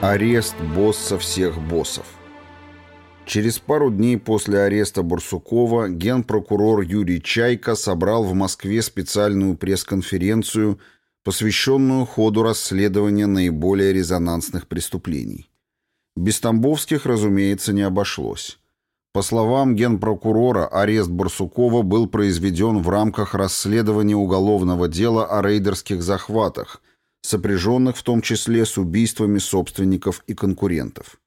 Арест босса всех боссов. Через пару дней после ареста Барсукова генпрокурор Юрий Чайка собрал в Москве специальную пресс-конференцию, посвященную ходу расследования наиболее резонансных преступлений. Без Тамбовских, разумеется, не обошлось. По словам генпрокурора, арест Барсукова был произведен в рамках расследования уголовного дела о рейдерских захватах – сопряженных в том числе с убийствами собственников и конкурентов.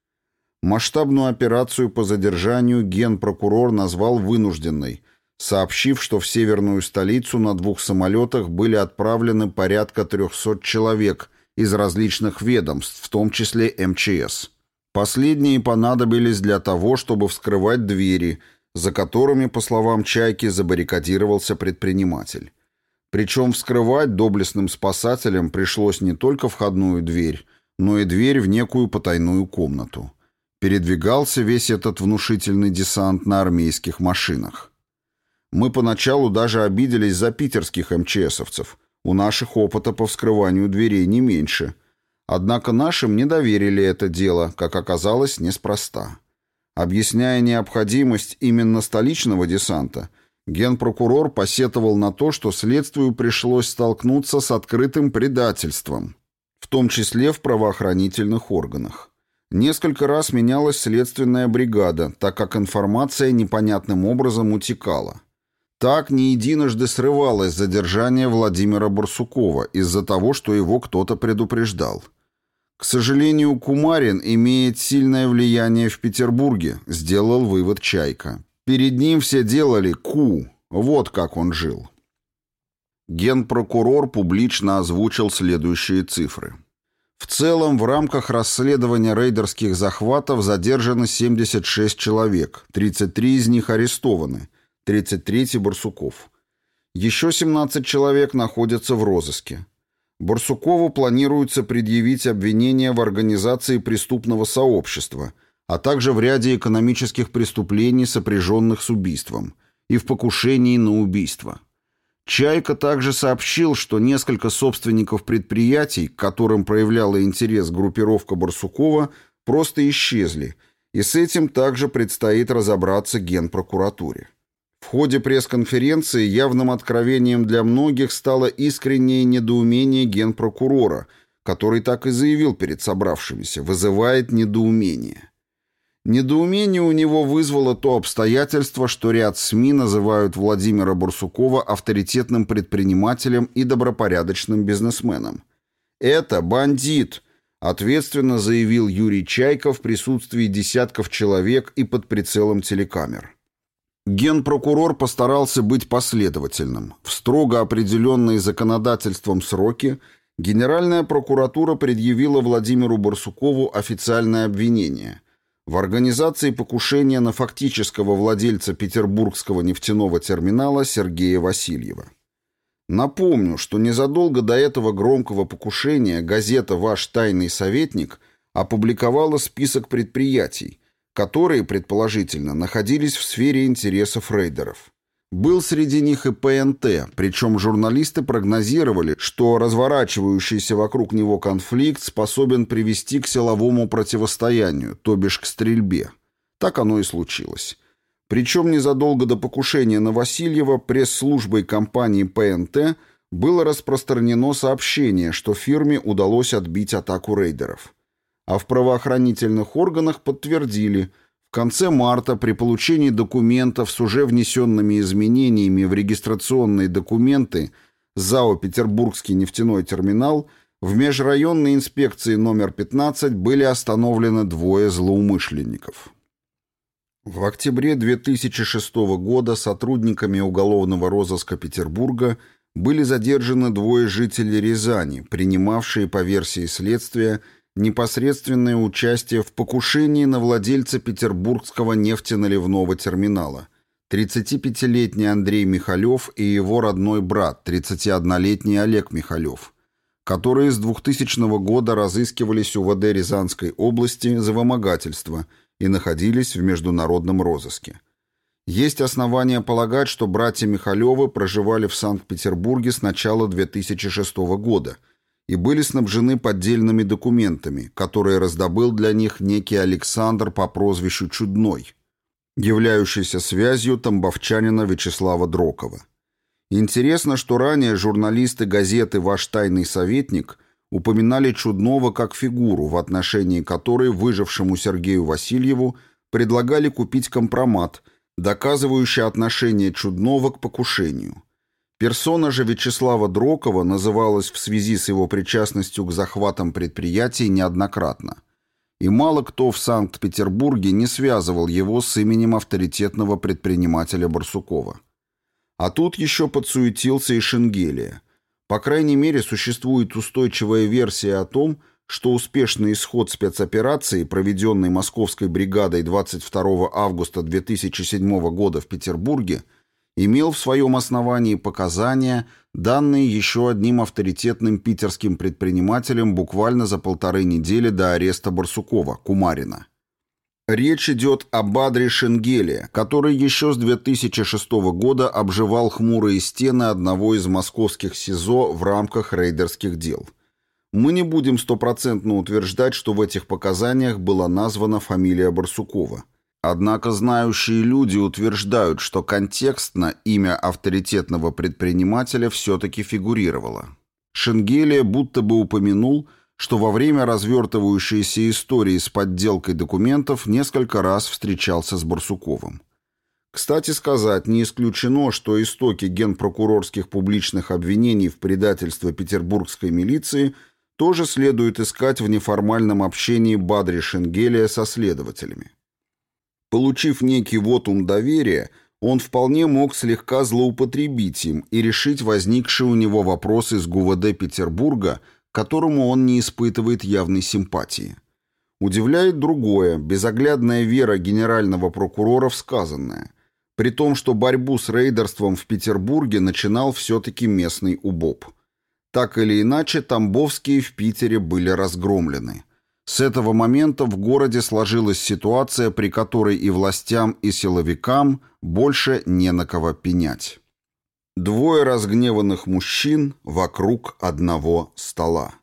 Масштабную операцию по задержанию генпрокурор назвал вынужденной, сообщив, что в северную столицу на двух самолетах были отправлены порядка 300 человек из различных ведомств, в том числе МЧС. Последние понадобились для того, чтобы вскрывать двери, за которыми, по словам Чайки, забаррикадировался предприниматель. Причем вскрывать доблестным спасателям пришлось не только входную дверь, но и дверь в некую потайную комнату. Передвигался весь этот внушительный десант на армейских машинах. Мы поначалу даже обиделись за питерских МЧСовцев. У наших опыта по вскрыванию дверей не меньше. Однако нашим не доверили это дело, как оказалось, неспроста. Объясняя необходимость именно столичного десанта – Генпрокурор посетовал на то, что следствию пришлось столкнуться с открытым предательством, в том числе в правоохранительных органах. Несколько раз менялась следственная бригада, так как информация непонятным образом утекала. Так не единожды срывалось задержание Владимира Барсукова из-за того, что его кто-то предупреждал. К сожалению, Кумарин имеет сильное влияние в Петербурге, сделал вывод Чайка. Перед ним все делали ку, вот как он жил. Генпрокурор публично озвучил следующие цифры. В целом, в рамках расследования рейдерских захватов задержано 76 человек, 33 из них арестованы, 33 Барсуков. Еще 17 человек находятся в розыске. Барсукову планируется предъявить обвинение в организации преступного сообщества – а также в ряде экономических преступлений, сопряженных с убийством, и в покушении на убийство. Чайка также сообщил, что несколько собственников предприятий, к которым проявляла интерес группировка Барсукова, просто исчезли, и с этим также предстоит разобраться Генпрокуратуре. В ходе пресс-конференции явным откровением для многих стало искреннее недоумение генпрокурора, который так и заявил перед собравшимися, вызывает недоумение. Недоумение у него вызвало то обстоятельство, что ряд СМИ называют Владимира Барсукова авторитетным предпринимателем и добропорядочным бизнесменом. «Это бандит», — ответственно заявил Юрий Чайков в присутствии десятков человек и под прицелом телекамер. Генпрокурор постарался быть последовательным. В строго определенные законодательством сроки Генеральная прокуратура предъявила Владимиру Барсукову официальное обвинение — в организации покушения на фактического владельца петербургского нефтяного терминала Сергея Васильева. Напомню, что незадолго до этого громкого покушения газета «Ваш тайный советник» опубликовала список предприятий, которые, предположительно, находились в сфере интересов рейдеров. Был среди них и ПНТ, причем журналисты прогнозировали, что разворачивающийся вокруг него конфликт способен привести к силовому противостоянию, то бишь к стрельбе. Так оно и случилось. Причем незадолго до покушения на Васильева пресс-службой компании ПНТ было распространено сообщение, что фирме удалось отбить атаку рейдеров. А в правоохранительных органах подтвердили – конце марта при получении документов с уже внесенными изменениями в регистрационные документы ЗАО «Петербургский нефтяной терминал» в межрайонной инспекции номер 15 были остановлены двое злоумышленников. В октябре 2006 года сотрудниками уголовного розыска Петербурга были задержаны двое жителей Рязани, принимавшие по версии следствия непосредственное участие в покушении на владельца петербургского нефтеналивного терминала, 35-летний Андрей Михалев и его родной брат, 31-летний Олег Михалев, которые с 2000 года разыскивались УВД Рязанской области за вымогательство и находились в международном розыске. Есть основания полагать, что братья Михалевы проживали в Санкт-Петербурге с начала 2006 года – и были снабжены поддельными документами, которые раздобыл для них некий Александр по прозвищу Чудной, являющийся связью тамбовчанина Вячеслава Дрокова. Интересно, что ранее журналисты газеты «Ваш тайный советник» упоминали Чудного как фигуру, в отношении которой выжившему Сергею Васильеву предлагали купить компромат, доказывающий отношение Чудного к покушению. Персона же Вячеслава Дрокова называлась в связи с его причастностью к захватам предприятий неоднократно. И мало кто в Санкт-Петербурге не связывал его с именем авторитетного предпринимателя Барсукова. А тут еще подсуетился и Шенгелия. По крайней мере, существует устойчивая версия о том, что успешный исход спецоперации, проведенной московской бригадой 22 августа 2007 года в Петербурге, имел в своем основании показания, данные еще одним авторитетным питерским предпринимателем буквально за полторы недели до ареста Барсукова, Кумарина. Речь идет о Бадре Шенгеле, который еще с 2006 года обживал хмурые стены одного из московских СИЗО в рамках рейдерских дел. Мы не будем стопроцентно утверждать, что в этих показаниях была названа фамилия Барсукова. Однако знающие люди утверждают, что контекстно имя авторитетного предпринимателя все-таки фигурировало. Шенгелия будто бы упомянул – что во время развертывающейся истории с подделкой документов несколько раз встречался с Барсуковым. Кстати сказать, не исключено, что истоки генпрокурорских публичных обвинений в предательстве петербургской милиции тоже следует искать в неформальном общении Бадри Шенгелия со следователями. Получив некий вотум доверия, он вполне мог слегка злоупотребить им и решить возникшие у него вопросы с ГУВД Петербурга – которому он не испытывает явной симпатии. Удивляет другое, безоглядная вера генерального прокурора в сказанное, при том, что борьбу с рейдерством в Петербурге начинал все-таки местный УБОП. Так или иначе, Тамбовские в Питере были разгромлены. С этого момента в городе сложилась ситуация, при которой и властям, и силовикам больше не на кого пенять. Двое разгневанных мужчин вокруг одного стола.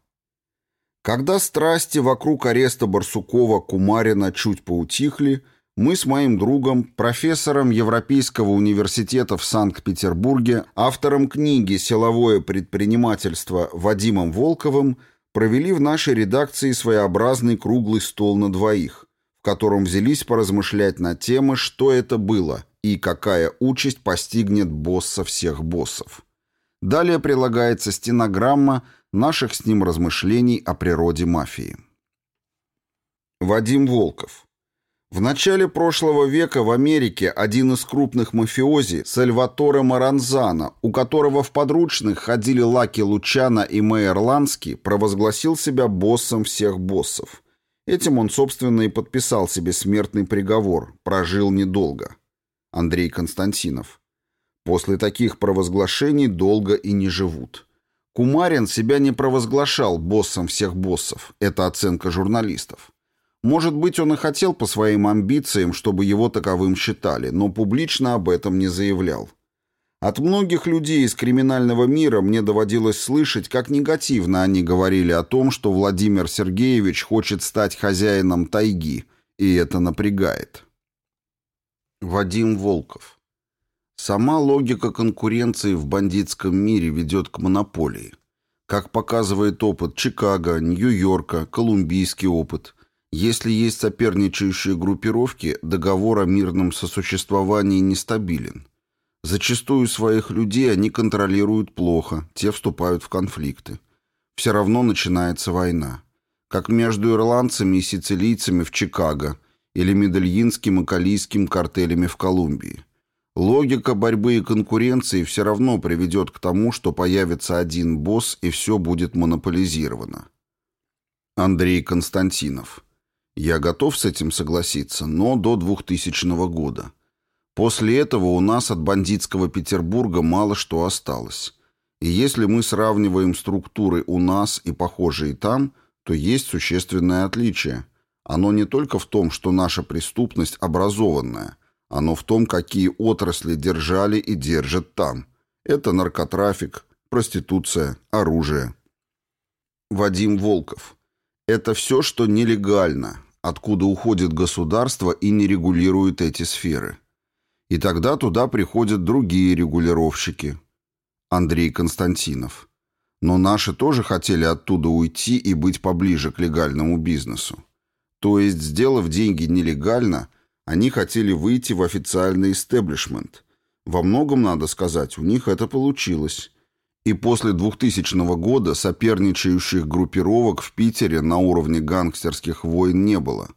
Когда страсти вокруг ареста Барсукова Кумарина чуть поутихли, мы с моим другом, профессором Европейского университета в Санкт-Петербурге, автором книги «Силовое предпринимательство» Вадимом Волковым провели в нашей редакции своеобразный круглый стол на двоих, в котором взялись поразмышлять на темы, что это было и какая участь постигнет босса всех боссов. Далее прилагается стенограмма наших с ним размышлений о природе мафии. Вадим Волков. В начале прошлого века в Америке один из крупных мафиози, Сальваторе Маранзана, у которого в подручных ходили Лаки Лучана и Мэйр Лански, провозгласил себя боссом всех боссов. Этим он, собственно, и подписал себе смертный приговор, прожил недолго. Андрей Константинов. После таких провозглашений долго и не живут. Кумарин себя не провозглашал боссом всех боссов. Это оценка журналистов. Может быть, он и хотел по своим амбициям, чтобы его таковым считали, но публично об этом не заявлял. От многих людей из криминального мира мне доводилось слышать, как негативно они говорили о том, что Владимир Сергеевич хочет стать хозяином тайги, и это напрягает. Вадим Волков. Сама логика конкуренции в бандитском мире ведет к монополии. Как показывает опыт Чикаго, Нью-Йорка, колумбийский опыт, если есть соперничающие группировки, договор о мирном сосуществовании нестабилен. Зачастую своих людей они контролируют плохо, те вступают в конфликты. Все равно начинается война. Как между ирландцами и сицилийцами в Чикаго – или медельинским и калийским картелями в Колумбии. Логика борьбы и конкуренции все равно приведет к тому, что появится один босс и все будет монополизировано. Андрей Константинов. Я готов с этим согласиться, но до 2000 года. После этого у нас от бандитского Петербурга мало что осталось. И если мы сравниваем структуры у нас и похожие там, то есть существенное отличие – оно не только в том, что наша преступность образованная, оно в том, какие отрасли держали и держат там. Это наркотрафик, проституция, оружие. Вадим Волков. Это все, что нелегально, откуда уходит государство и не регулирует эти сферы. И тогда туда приходят другие регулировщики. Андрей Константинов. Но наши тоже хотели оттуда уйти и быть поближе к легальному бизнесу. То есть, сделав деньги нелегально, они хотели выйти в официальный истеблишмент. Во многом, надо сказать, у них это получилось. И после 2000 года соперничающих группировок в Питере на уровне гангстерских войн не было.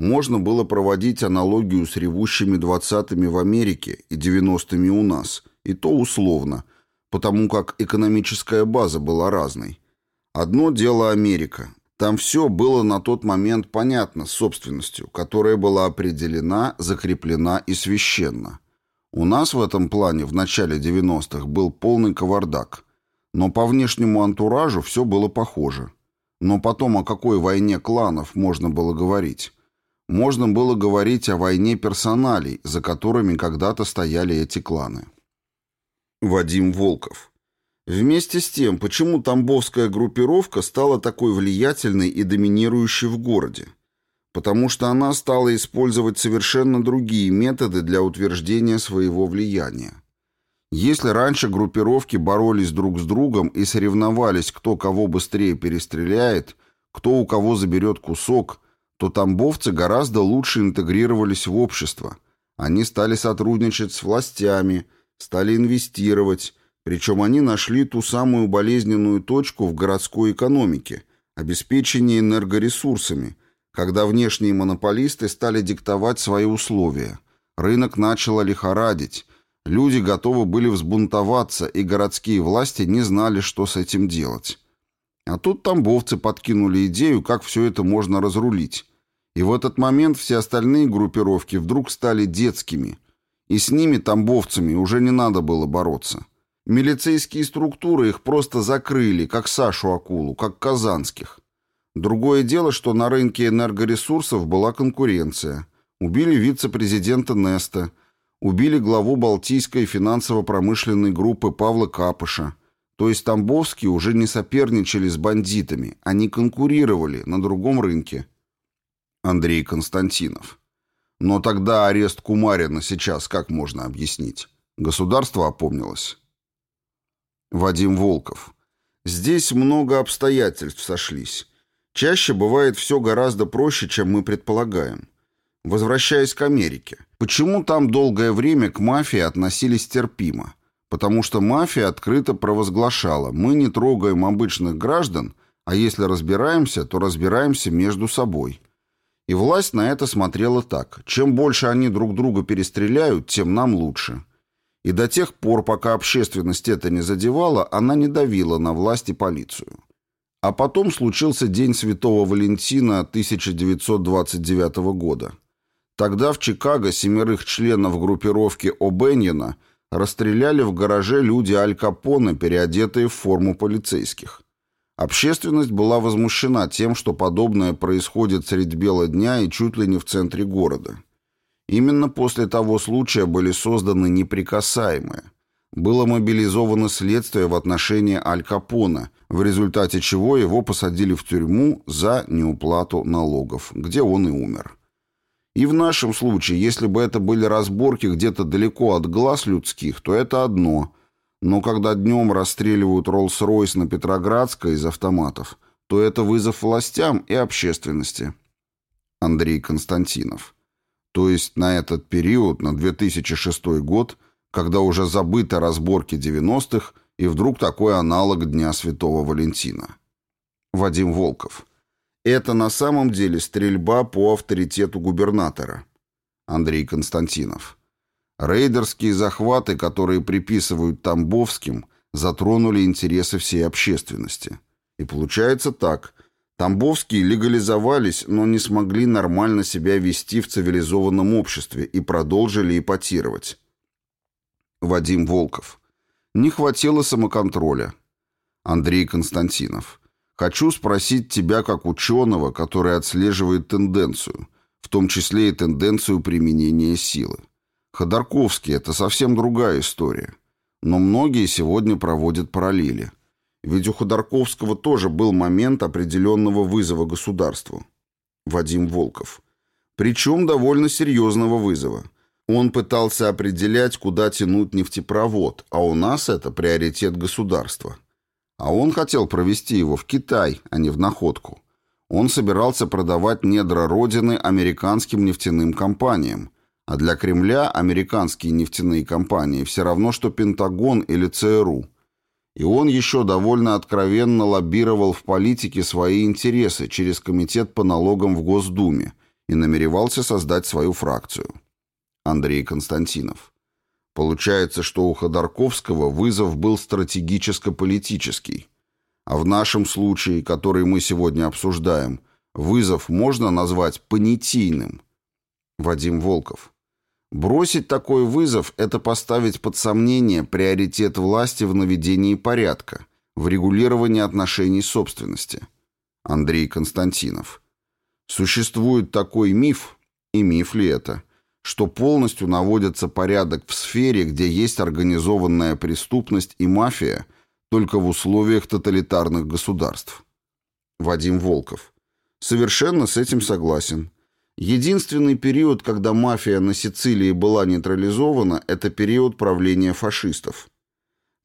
Можно было проводить аналогию с ревущими 20-ми в Америке и 90-ми у нас, и то условно, потому как экономическая база была разной. Одно дело Америка. Там все было на тот момент понятно с собственностью, которая была определена, закреплена и священна. У нас в этом плане в начале 90-х был полный кавардак. Но по внешнему антуражу все было похоже. Но потом о какой войне кланов можно было говорить? Можно было говорить о войне персоналей, за которыми когда-то стояли эти кланы. Вадим Волков. Вместе с тем, почему тамбовская группировка стала такой влиятельной и доминирующей в городе? Потому что она стала использовать совершенно другие методы для утверждения своего влияния. Если раньше группировки боролись друг с другом и соревновались, кто кого быстрее перестреляет, кто у кого заберет кусок, то тамбовцы гораздо лучше интегрировались в общество. Они стали сотрудничать с властями – стали инвестировать, причем они нашли ту самую болезненную точку в городской экономике – обеспечение энергоресурсами, когда внешние монополисты стали диктовать свои условия. Рынок начал лихорадить, люди готовы были взбунтоваться, и городские власти не знали, что с этим делать. А тут тамбовцы подкинули идею, как все это можно разрулить. И в этот момент все остальные группировки вдруг стали детскими – и с ними, тамбовцами, уже не надо было бороться. Милицейские структуры их просто закрыли, как Сашу Акулу, как казанских. Другое дело, что на рынке энергоресурсов была конкуренция. Убили вице-президента Неста, убили главу Балтийской финансово-промышленной группы Павла Капыша. То есть Тамбовские уже не соперничали с бандитами, они конкурировали на другом рынке. Андрей Константинов. Но тогда арест Кумарина сейчас как можно объяснить? Государство опомнилось. Вадим Волков. Здесь много обстоятельств сошлись. Чаще бывает все гораздо проще, чем мы предполагаем. Возвращаясь к Америке. Почему там долгое время к мафии относились терпимо? Потому что мафия открыто провозглашала «мы не трогаем обычных граждан, а если разбираемся, то разбираемся между собой». И власть на это смотрела так. Чем больше они друг друга перестреляют, тем нам лучше. И до тех пор, пока общественность это не задевала, она не давила на власть и полицию. А потом случился День Святого Валентина 1929 года. Тогда в Чикаго семерых членов группировки О'Беньена расстреляли в гараже люди Аль Капоне, переодетые в форму полицейских. Общественность была возмущена тем, что подобное происходит средь бела дня и чуть ли не в центре города. Именно после того случая были созданы неприкасаемые. Было мобилизовано следствие в отношении Аль Капона, в результате чего его посадили в тюрьму за неуплату налогов, где он и умер. И в нашем случае, если бы это были разборки где-то далеко от глаз людских, то это одно – но когда днем расстреливают Роллс-Ройс на Петроградской из автоматов, то это вызов властям и общественности. Андрей Константинов. То есть на этот период, на 2006 год, когда уже забыты разборки 90-х, и вдруг такой аналог Дня Святого Валентина. Вадим Волков. Это на самом деле стрельба по авторитету губернатора. Андрей Константинов. Рейдерские захваты, которые приписывают Тамбовским, затронули интересы всей общественности. И получается так. Тамбовские легализовались, но не смогли нормально себя вести в цивилизованном обществе и продолжили ипотировать. Вадим Волков. Не хватило самоконтроля. Андрей Константинов. Хочу спросить тебя как ученого, который отслеживает тенденцию, в том числе и тенденцию применения силы. Ходорковский – это совсем другая история. Но многие сегодня проводят параллели. Ведь у Ходорковского тоже был момент определенного вызова государству. Вадим Волков. Причем довольно серьезного вызова. Он пытался определять, куда тянуть нефтепровод, а у нас это приоритет государства. А он хотел провести его в Китай, а не в находку. Он собирался продавать недра Родины американским нефтяным компаниям, а для Кремля американские нефтяные компании все равно, что Пентагон или ЦРУ. И он еще довольно откровенно лоббировал в политике свои интересы через Комитет по налогам в Госдуме и намеревался создать свою фракцию. Андрей Константинов. Получается, что у Ходорковского вызов был стратегическо-политический. А в нашем случае, который мы сегодня обсуждаем, вызов можно назвать понятийным. Вадим Волков. Бросить такой вызов – это поставить под сомнение приоритет власти в наведении порядка, в регулировании отношений собственности. Андрей Константинов. Существует такой миф, и миф ли это – что полностью наводится порядок в сфере, где есть организованная преступность и мафия, только в условиях тоталитарных государств. Вадим Волков. Совершенно с этим согласен. Единственный период, когда мафия на Сицилии была нейтрализована, это период правления фашистов.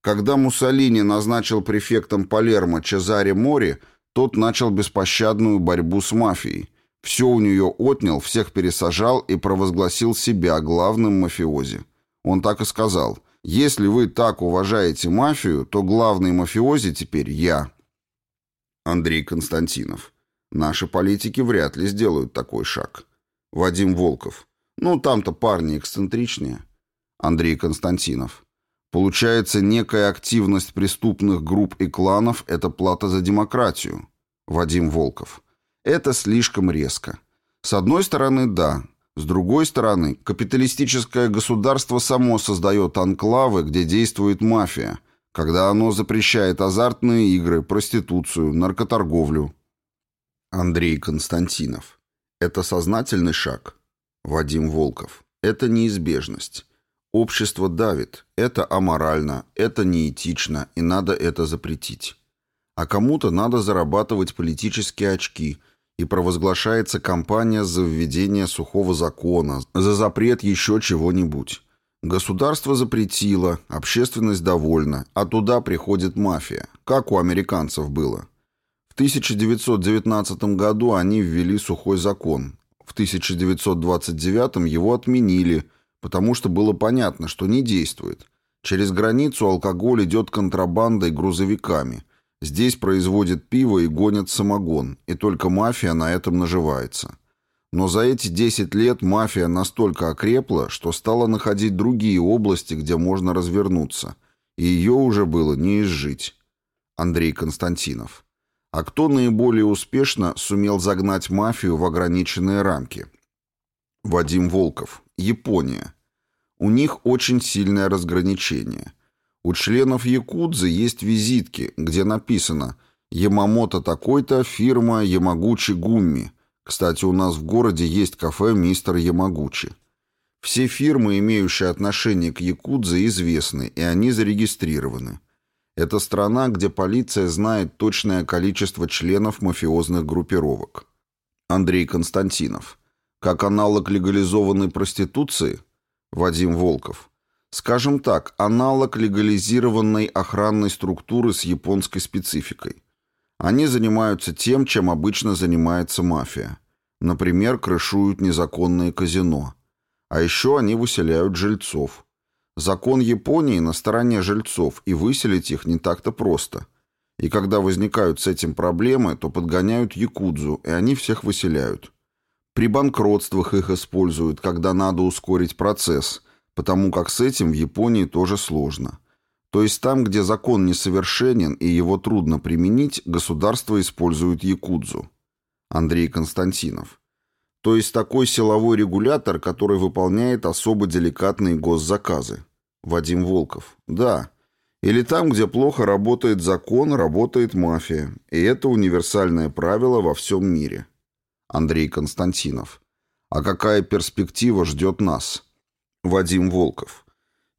Когда Муссолини назначил префектом Палермо Чезаре Мори, тот начал беспощадную борьбу с мафией – все у нее отнял, всех пересажал и провозгласил себя главным мафиози. Он так и сказал. «Если вы так уважаете мафию, то главный мафиози теперь я». Андрей Константинов. Наши политики вряд ли сделают такой шаг. Вадим Волков. Ну, там-то парни эксцентричнее. Андрей Константинов. Получается, некая активность преступных групп и кланов – это плата за демократию. Вадим Волков. Это слишком резко. С одной стороны, да. С другой стороны, капиталистическое государство само создает анклавы, где действует мафия, когда оно запрещает азартные игры, проституцию, наркоторговлю. Андрей Константинов. Это сознательный шаг. Вадим Волков. Это неизбежность. Общество давит. Это аморально, это неэтично, и надо это запретить. А кому-то надо зарабатывать политические очки – и провозглашается кампания за введение сухого закона, за запрет еще чего-нибудь. Государство запретило, общественность довольна, а туда приходит мафия, как у американцев было. В 1919 году они ввели сухой закон. В 1929 его отменили, потому что было понятно, что не действует. Через границу алкоголь идет контрабандой грузовиками, Здесь производят пиво и гонят самогон, и только мафия на этом наживается. Но за эти 10 лет мафия настолько окрепла, что стала находить другие области, где можно развернуться, и ее уже было не изжить. Андрей Константинов. А кто наиболее успешно сумел загнать мафию в ограниченные рамки? Вадим Волков. Япония. У них очень сильное разграничение. У членов Якудзы есть визитки, где написано «Ямамото такой-то, фирма Ямагучи Гумми». Кстати, у нас в городе есть кафе «Мистер Ямагучи». Все фирмы, имеющие отношение к Якудзе, известны, и они зарегистрированы. Это страна, где полиция знает точное количество членов мафиозных группировок. Андрей Константинов. Как аналог легализованной проституции? Вадим Волков. Скажем так, аналог легализированной охранной структуры с японской спецификой. Они занимаются тем, чем обычно занимается мафия. Например, крышуют незаконные казино. А еще они выселяют жильцов. Закон Японии на стороне жильцов, и выселить их не так-то просто. И когда возникают с этим проблемы, то подгоняют якудзу, и они всех выселяют. При банкротствах их используют, когда надо ускорить процесс – потому как с этим в Японии тоже сложно. То есть там, где закон несовершенен и его трудно применить, государство использует якудзу. Андрей Константинов. То есть такой силовой регулятор, который выполняет особо деликатные госзаказы. Вадим Волков. Да. Или там, где плохо работает закон, работает мафия. И это универсальное правило во всем мире. Андрей Константинов. А какая перспектива ждет нас? Вадим Волков.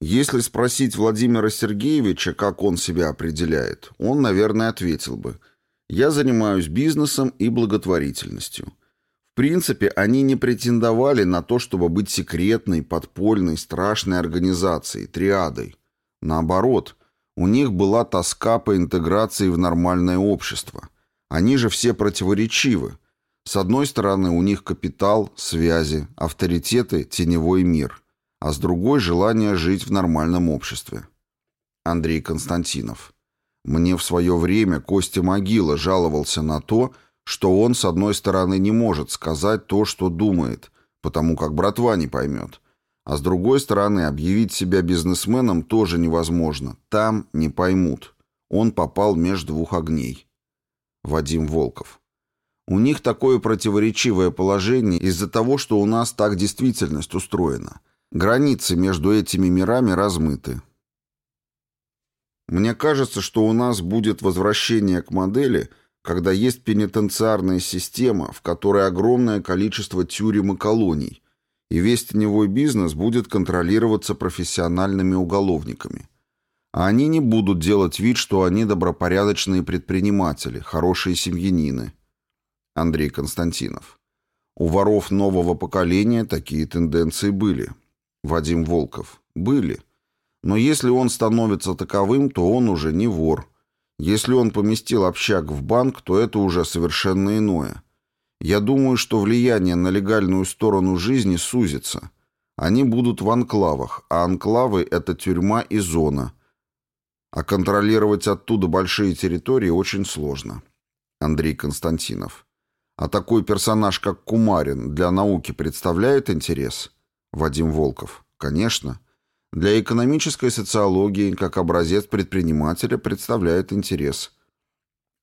Если спросить Владимира Сергеевича, как он себя определяет, он, наверное, ответил бы «Я занимаюсь бизнесом и благотворительностью». В принципе, они не претендовали на то, чтобы быть секретной, подпольной, страшной организацией, триадой. Наоборот, у них была тоска по интеграции в нормальное общество. Они же все противоречивы. С одной стороны, у них капитал, связи, авторитеты, теневой мир – а с другой — желание жить в нормальном обществе. Андрей Константинов. Мне в свое время Костя Могила жаловался на то, что он, с одной стороны, не может сказать то, что думает, потому как братва не поймет, а с другой стороны, объявить себя бизнесменом тоже невозможно, там не поймут. Он попал между двух огней. Вадим Волков. У них такое противоречивое положение из-за того, что у нас так действительность устроена – Границы между этими мирами размыты. Мне кажется, что у нас будет возвращение к модели, когда есть пенитенциарная система, в которой огромное количество тюрем и колоний, и весь теневой бизнес будет контролироваться профессиональными уголовниками. А они не будут делать вид, что они добропорядочные предприниматели, хорошие семьянины. Андрей Константинов. У воров нового поколения такие тенденции были. Вадим Волков. Были. Но если он становится таковым, то он уже не вор. Если он поместил общак в банк, то это уже совершенно иное. Я думаю, что влияние на легальную сторону жизни сузится. Они будут в анклавах, а анклавы – это тюрьма и зона. А контролировать оттуда большие территории очень сложно. Андрей Константинов. А такой персонаж, как Кумарин, для науки представляет интерес – Вадим Волков. Конечно. Для экономической социологии, как образец предпринимателя, представляет интерес.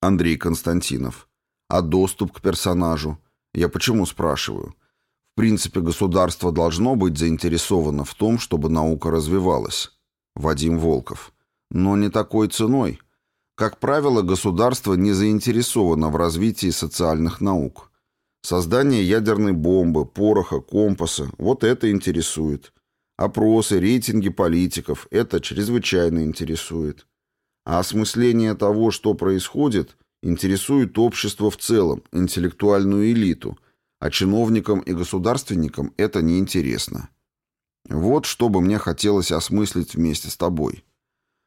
Андрей Константинов. А доступ к персонажу? Я почему спрашиваю? В принципе, государство должно быть заинтересовано в том, чтобы наука развивалась. Вадим Волков. Но не такой ценой. Как правило, государство не заинтересовано в развитии социальных наук. Создание ядерной бомбы, пороха, компаса – вот это интересует. Опросы, рейтинги политиков – это чрезвычайно интересует. А осмысление того, что происходит, интересует общество в целом, интеллектуальную элиту, а чиновникам и государственникам это не интересно. Вот что бы мне хотелось осмыслить вместе с тобой.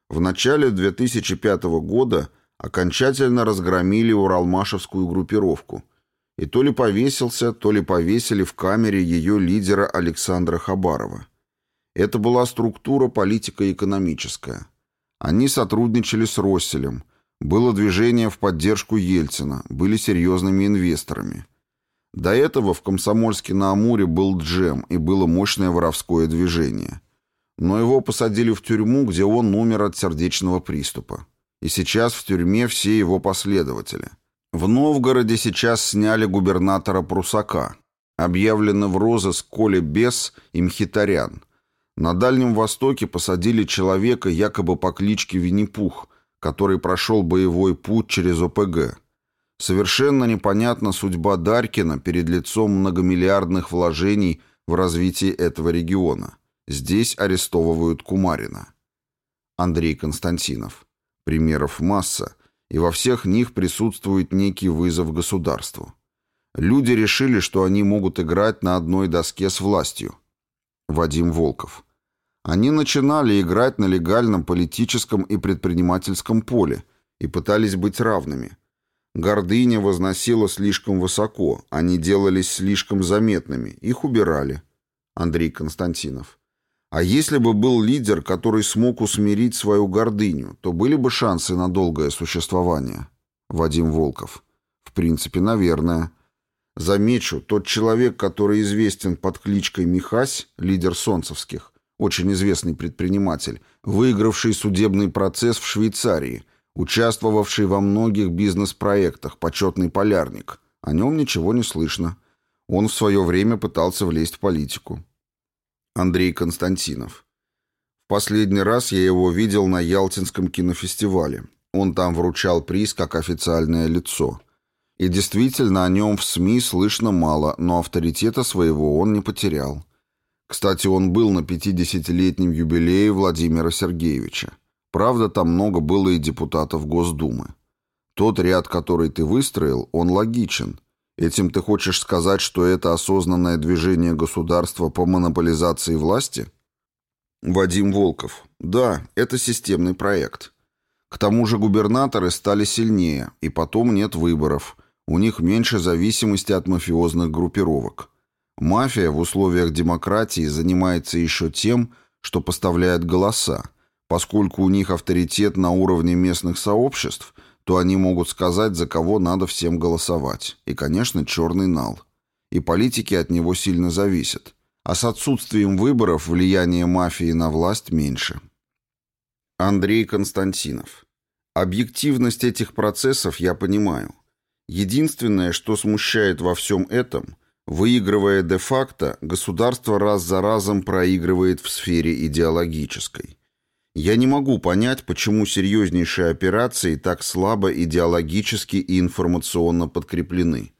В начале 2005 года окончательно разгромили Уралмашевскую группировку – и то ли повесился, то ли повесили в камере ее лидера Александра Хабарова. Это была структура политико-экономическая. Они сотрудничали с Росселем, было движение в поддержку Ельцина, были серьезными инвесторами. До этого в Комсомольске-на-Амуре был джем и было мощное воровское движение. Но его посадили в тюрьму, где он умер от сердечного приступа. И сейчас в тюрьме все его последователи – в Новгороде сейчас сняли губернатора Прусака. Объявлены в розыск Коля Бес и Мхитарян. На Дальнем Востоке посадили человека якобы по кличке Винни-Пух, который прошел боевой путь через ОПГ. Совершенно непонятна судьба Дарькина перед лицом многомиллиардных вложений в развитие этого региона. Здесь арестовывают Кумарина. Андрей Константинов. Примеров масса и во всех них присутствует некий вызов государству. Люди решили, что они могут играть на одной доске с властью. Вадим Волков. Они начинали играть на легальном политическом и предпринимательском поле и пытались быть равными. Гордыня возносила слишком высоко, они делались слишком заметными, их убирали. Андрей Константинов. А если бы был лидер, который смог усмирить свою гордыню, то были бы шансы на долгое существование. Вадим Волков. В принципе, наверное. Замечу, тот человек, который известен под кличкой Михась, лидер солнцевских, очень известный предприниматель, выигравший судебный процесс в Швейцарии, участвовавший во многих бизнес-проектах, почетный полярник. О нем ничего не слышно. Он в свое время пытался влезть в политику. Андрей Константинов. В последний раз я его видел на Ялтинском кинофестивале. Он там вручал приз как официальное лицо. И действительно, о нем в СМИ слышно мало, но авторитета своего он не потерял. Кстати, он был на 50-летнем юбилее Владимира Сергеевича. Правда, там много было и депутатов Госдумы. Тот ряд, который ты выстроил, он логичен. Этим ты хочешь сказать, что это осознанное движение государства по монополизации власти? Вадим Волков. Да, это системный проект. К тому же губернаторы стали сильнее, и потом нет выборов. У них меньше зависимости от мафиозных группировок. Мафия в условиях демократии занимается еще тем, что поставляет голоса. Поскольку у них авторитет на уровне местных сообществ, то они могут сказать, за кого надо всем голосовать. И, конечно, черный нал. И политики от него сильно зависят. А с отсутствием выборов влияние мафии на власть меньше. Андрей Константинов. Объективность этих процессов я понимаю. Единственное, что смущает во всем этом – Выигрывая де-факто, государство раз за разом проигрывает в сфере идеологической. Я не могу понять, почему серьезнейшие операции так слабо идеологически и информационно подкреплены.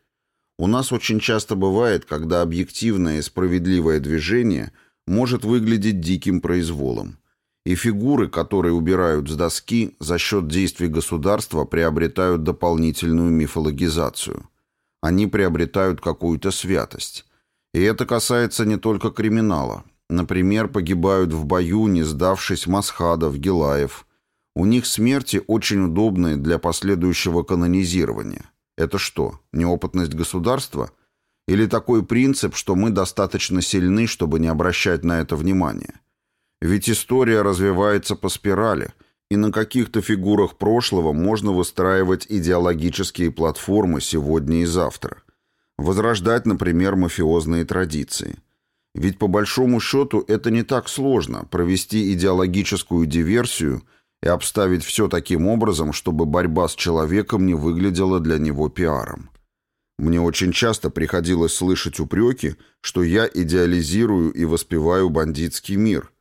У нас очень часто бывает, когда объективное и справедливое движение может выглядеть диким произволом. И фигуры, которые убирают с доски, за счет действий государства приобретают дополнительную мифологизацию – они приобретают какую-то святость. И это касается не только криминала. Например, погибают в бою, не сдавшись Масхадов, Гилаев. У них смерти очень удобные для последующего канонизирования. Это что, неопытность государства? Или такой принцип, что мы достаточно сильны, чтобы не обращать на это внимания? Ведь история развивается по спирали – и на каких-то фигурах прошлого можно выстраивать идеологические платформы сегодня и завтра. Возрождать, например, мафиозные традиции. Ведь по большому счету это не так сложно – провести идеологическую диверсию и обставить все таким образом, чтобы борьба с человеком не выглядела для него пиаром. Мне очень часто приходилось слышать упреки, что я идеализирую и воспеваю бандитский мир –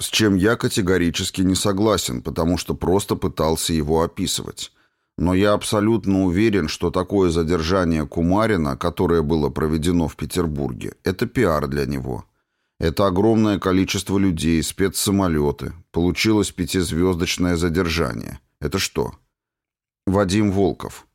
с чем я категорически не согласен, потому что просто пытался его описывать. Но я абсолютно уверен, что такое задержание Кумарина, которое было проведено в Петербурге, это пиар для него. Это огромное количество людей, спецсамолеты. Получилось пятизвездочное задержание. Это что? Вадим Волков.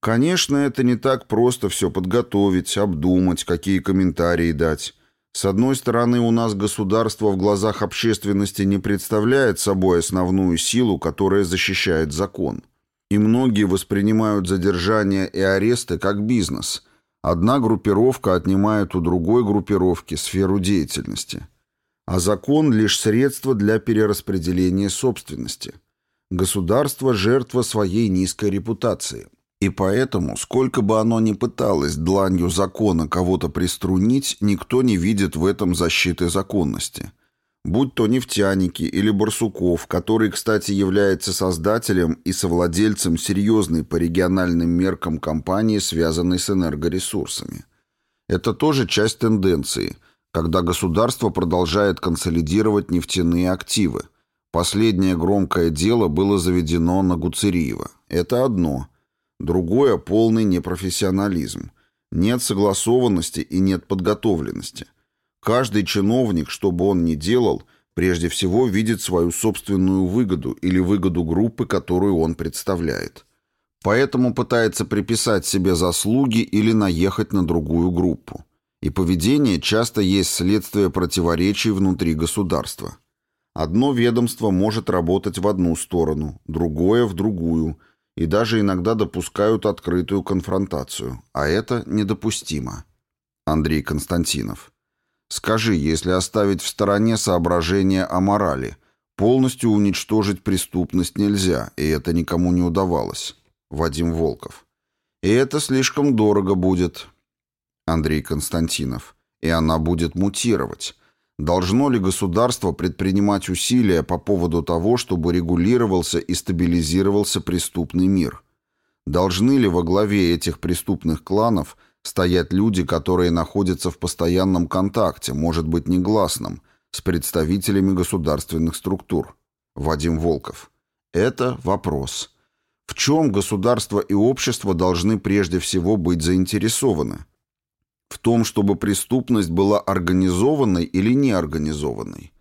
Конечно, это не так просто все подготовить, обдумать, какие комментарии дать. С одной стороны, у нас государство в глазах общественности не представляет собой основную силу, которая защищает закон. И многие воспринимают задержания и аресты как бизнес. Одна группировка отнимает у другой группировки сферу деятельности. А закон – лишь средство для перераспределения собственности. Государство – жертва своей низкой репутации – и поэтому, сколько бы оно ни пыталось дланью закона кого-то приструнить, никто не видит в этом защиты законности. Будь то нефтяники или Барсуков, который, кстати, является создателем и совладельцем серьезной по региональным меркам компании, связанной с энергоресурсами. Это тоже часть тенденции, когда государство продолжает консолидировать нефтяные активы. Последнее громкое дело было заведено на Гуцериева. Это одно – Другое – полный непрофессионализм. Нет согласованности и нет подготовленности. Каждый чиновник, что бы он ни делал, прежде всего видит свою собственную выгоду или выгоду группы, которую он представляет. Поэтому пытается приписать себе заслуги или наехать на другую группу. И поведение часто есть следствие противоречий внутри государства. Одно ведомство может работать в одну сторону, другое – в другую – и даже иногда допускают открытую конфронтацию, а это недопустимо. Андрей Константинов. Скажи, если оставить в стороне соображения о морали, полностью уничтожить преступность нельзя, и это никому не удавалось. Вадим Волков. И это слишком дорого будет. Андрей Константинов. И она будет мутировать. Должно ли государство предпринимать усилия по поводу того, чтобы регулировался и стабилизировался преступный мир? Должны ли во главе этих преступных кланов стоять люди, которые находятся в постоянном контакте, может быть негласном, с представителями государственных структур? Вадим Волков. Это вопрос. В чем государство и общество должны прежде всего быть заинтересованы? В том, чтобы преступность была организованной или неорганизованной.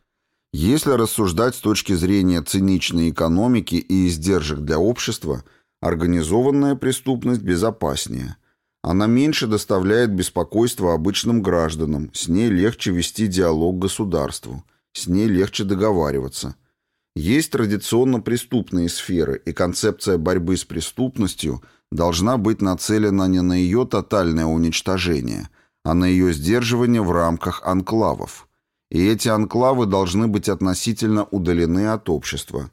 Если рассуждать с точки зрения циничной экономики и издержек для общества, организованная преступность безопаснее. Она меньше доставляет беспокойства обычным гражданам, с ней легче вести диалог государству, с ней легче договариваться. Есть традиционно преступные сферы, и концепция борьбы с преступностью должна быть нацелена не на ее тотальное уничтожение, а на ее сдерживание в рамках анклавов – и эти анклавы должны быть относительно удалены от общества.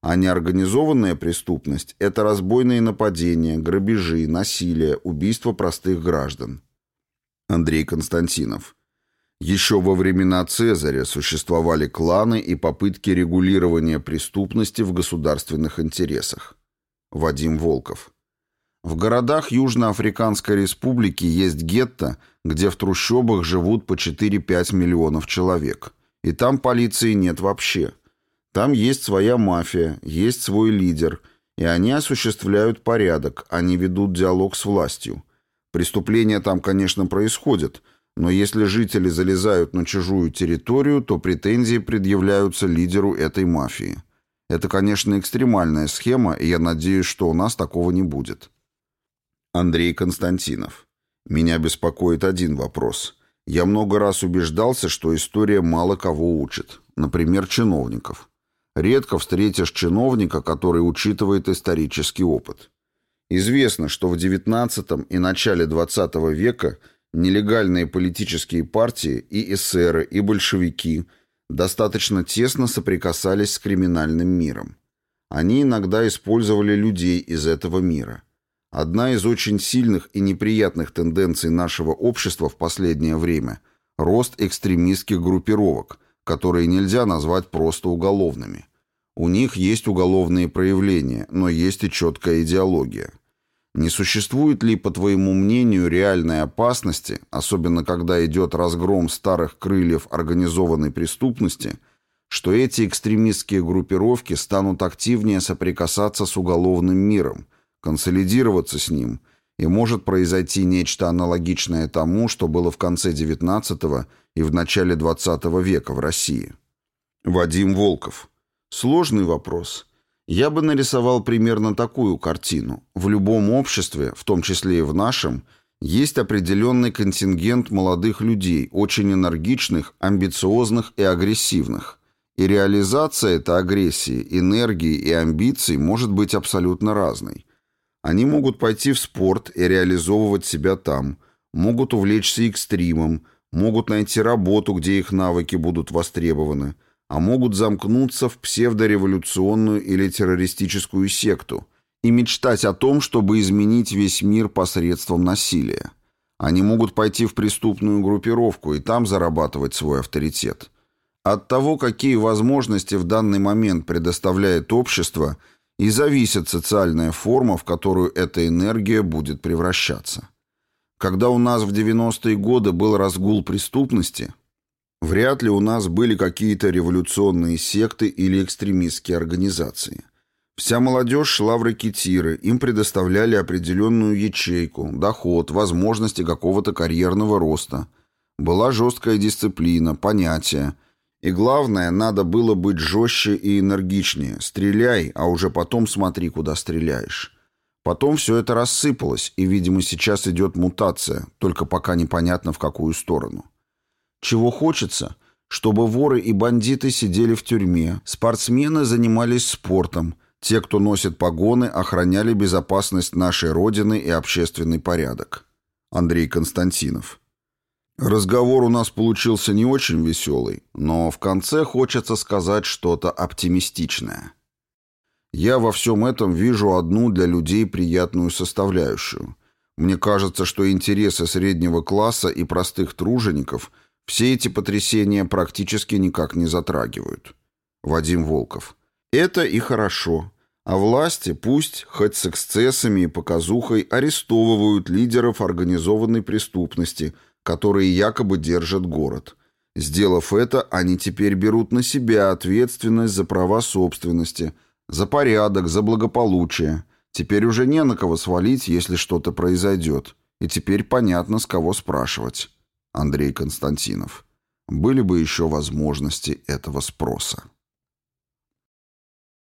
А неорганизованная преступность – это разбойные нападения, грабежи, насилие, убийство простых граждан. Андрей Константинов. Еще во времена Цезаря существовали кланы и попытки регулирования преступности в государственных интересах. Вадим Волков. В городах Южноафриканской республики есть гетто, где в трущобах живут по 4-5 миллионов человек. И там полиции нет вообще. Там есть своя мафия, есть свой лидер, и они осуществляют порядок, они ведут диалог с властью. Преступления там, конечно, происходят, но если жители залезают на чужую территорию, то претензии предъявляются лидеру этой мафии. Это, конечно, экстремальная схема, и я надеюсь, что у нас такого не будет. Андрей Константинов. Меня беспокоит один вопрос. Я много раз убеждался, что история мало кого учит. Например, чиновников. Редко встретишь чиновника, который учитывает исторический опыт. Известно, что в XIX и начале XX века нелегальные политические партии и эсеры, и большевики достаточно тесно соприкасались с криминальным миром. Они иногда использовали людей из этого мира – Одна из очень сильных и неприятных тенденций нашего общества в последнее время – рост экстремистских группировок, которые нельзя назвать просто уголовными. У них есть уголовные проявления, но есть и четкая идеология. Не существует ли, по твоему мнению, реальной опасности, особенно когда идет разгром старых крыльев организованной преступности, что эти экстремистские группировки станут активнее соприкасаться с уголовным миром – консолидироваться с ним, и может произойти нечто аналогичное тому, что было в конце XIX и в начале XX века в России. Вадим Волков. Сложный вопрос. Я бы нарисовал примерно такую картину. В любом обществе, в том числе и в нашем, есть определенный контингент молодых людей, очень энергичных, амбициозных и агрессивных. И реализация этой агрессии, энергии и амбиций может быть абсолютно разной. Они могут пойти в спорт и реализовывать себя там, могут увлечься экстримом, могут найти работу, где их навыки будут востребованы, а могут замкнуться в псевдореволюционную или террористическую секту и мечтать о том, чтобы изменить весь мир посредством насилия. Они могут пойти в преступную группировку и там зарабатывать свой авторитет. От того, какие возможности в данный момент предоставляет общество – и зависит социальная форма, в которую эта энергия будет превращаться. Когда у нас в 90-е годы был разгул преступности, вряд ли у нас были какие-то революционные секты или экстремистские организации. Вся молодежь шла в рэкетиры, им предоставляли определенную ячейку, доход, возможности какого-то карьерного роста. Была жесткая дисциплина, понятия – и главное, надо было быть жестче и энергичнее. Стреляй, а уже потом смотри, куда стреляешь. Потом все это рассыпалось, и, видимо, сейчас идет мутация, только пока непонятно в какую сторону. Чего хочется? Чтобы воры и бандиты сидели в тюрьме, спортсмены занимались спортом, те, кто носит погоны, охраняли безопасность нашей Родины и общественный порядок. Андрей Константинов Разговор у нас получился не очень веселый, но в конце хочется сказать что-то оптимистичное. Я во всем этом вижу одну для людей приятную составляющую. Мне кажется, что интересы среднего класса и простых тружеников все эти потрясения практически никак не затрагивают. Вадим Волков. Это и хорошо. А власти пусть, хоть с эксцессами и показухой, арестовывают лидеров организованной преступности – которые якобы держат город. Сделав это, они теперь берут на себя ответственность за права собственности, за порядок, за благополучие. Теперь уже не на кого свалить, если что-то произойдет. И теперь понятно, с кого спрашивать. Андрей Константинов. Были бы еще возможности этого спроса.